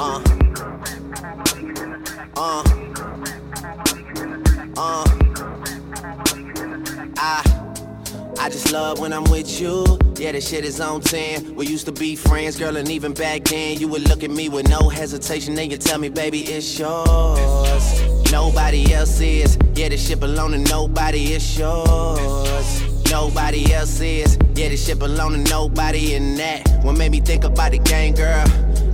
Uh. Uh. Uh. I. I just love when I'm with you. Yeah, this shit is on 10. We used to be friends, girl, and even back then, you would look at me with no hesitation. Then you tell me, baby, it's yours. Nobody else is. Yeah, this shit belong to nobody, it's yours. Nobody else is. Yeah, this shit belong to nobody in that. What made me think about the game, girl?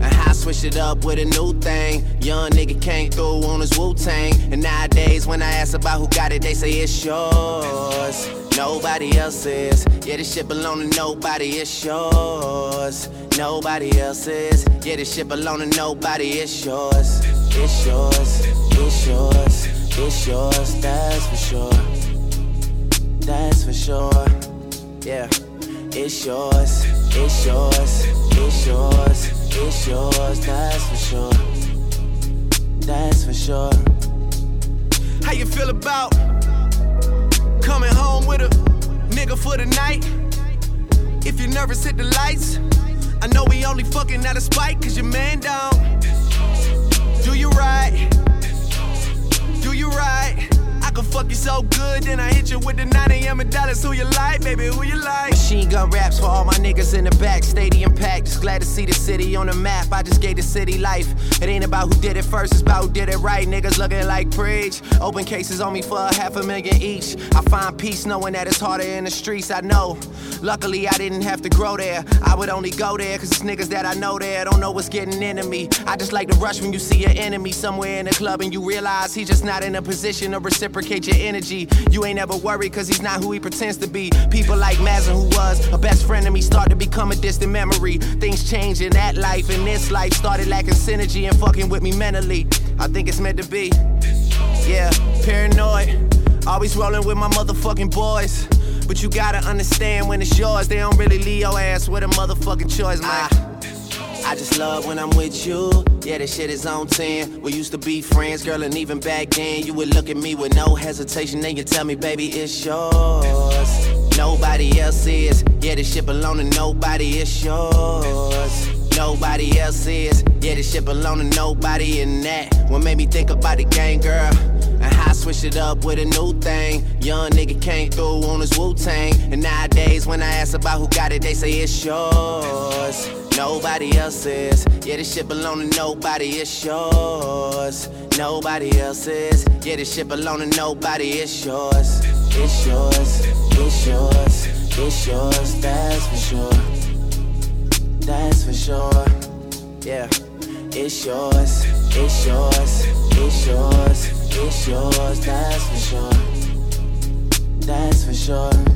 And how I switched it up with a new thing. Young nigga came through on his Wu Tang. And nowadays, when I ask about who got it, they say it's yours. Nobody else's. Yeah, this shit belong to nobody, it's yours. Nobody else's. Yeah, this shit belong to nobody, it's yours. It's yours, it's yours, it's yours, that's for sure. That's for sure. Yeah, it's yours, it's yours, it's yours, yours, that's for sure. That's for sure. How you feel about coming home with a nigga for the night? If you're nervous, hit the lights. I know we only fucking out of spite, cause your man down. Do you right? Fuck you so good, then I hit you with the 9 a.m. and dollars. Who you like, baby? Who you like? Machine gun raps for all my niggas in the back. Stadium packed. Just glad to see the city on the map. I just gave the city life. It ain't about who did it first, it's about who did it right. Niggas looking like preach. Open cases on me for a half a million each. I find peace knowing that it's harder in the streets. I know. Luckily, I didn't have to grow there. I would only go there cause it's niggas that I know there don't know what's getting into me. I just like to rush when you see your enemy somewhere in the club and you realize he's just not in a position to reciprocate your energy. You ain't ever worried cause he's not who he pretends to be. People like Mazin, who was a best friend of me, start to become a distant memory. Things change in that life and this life started lacking synergy and fucking with me mentally. I think it's meant to be. Yeah, paranoid. Always rolling with my motherfucking boys. But you gotta understand when it's yours, they don't really leave your ass with a motherfucking choice, man. Ah. I just love when I'm with you. Yeah, this shit is on 10. We used to be friends, girl, and even back then, you would look at me with no hesitation. Then you tell me, baby, it's yours. Nobody else is. Yeah, this shit belong to nobody, it's yours. Nobody else is. Yeah, this shit belong to nobody in that. What made me think about the game, girl? It up with a new thing. Young nigga came through on his Wu Tang. And nowadays, when I ask about who got it, they say it's yours. Nobody else's. Yeah, this shit belong to nobody, it's yours. Nobody else's. Yeah, this shit belong to nobody, it's yours. It's yours, it's yours, it's yours, that's for sure. That's for sure. Yeah, it's yours, it's yours, yours, that's for sure. That's for sure.